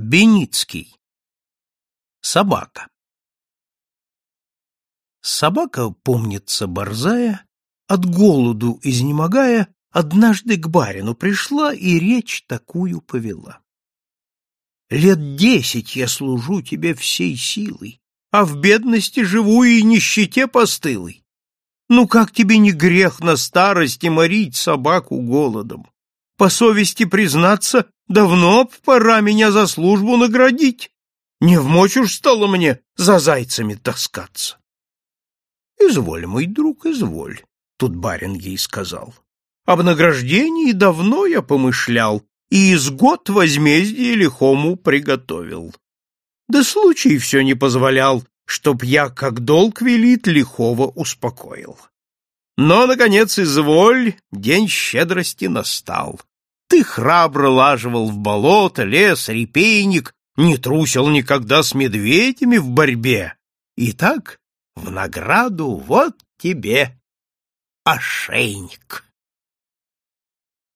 Беницкий. Собака. Собака, помнится борзая, от голоду изнемогая, однажды к барину пришла и речь такую повела. «Лет десять я служу тебе всей силой, а в бедности живу и нищете постылой. Ну как тебе не грех на старости морить собаку голодом? По совести признаться, Давно пора меня за службу наградить. Не в мочь уж стало мне за зайцами таскаться. — Изволь, мой друг, изволь, — тут барин ей сказал. — Об награждении давно я помышлял и из год возмездие лихому приготовил. Да случай все не позволял, чтоб я, как долг велит, лихого успокоил. Но, наконец, изволь, день щедрости настал. Ты храбро лаживал в болото, лес, репейник, не трусил никогда с медведями в борьбе. Итак, в награду вот тебе ошейник.